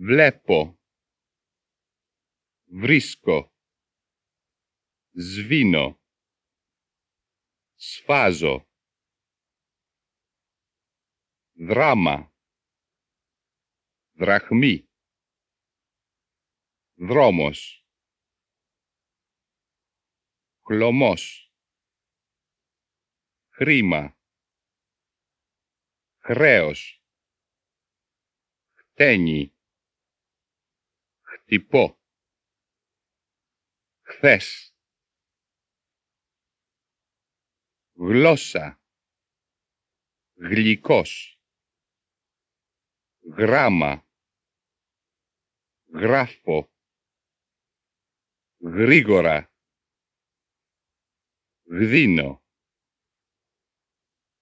Βλέπω. Βρίσκω. Σβήνω. Σφάζω. Δράμα. Δραχμή. Δρόμος. Χλωμός. Χρήμα. Χρέος. Χτένι. Χτυπώ. Χθες. Γλώσσα. Γλυκός. Γράμμα. Γράφω. Γρήγορα. Γδίνω.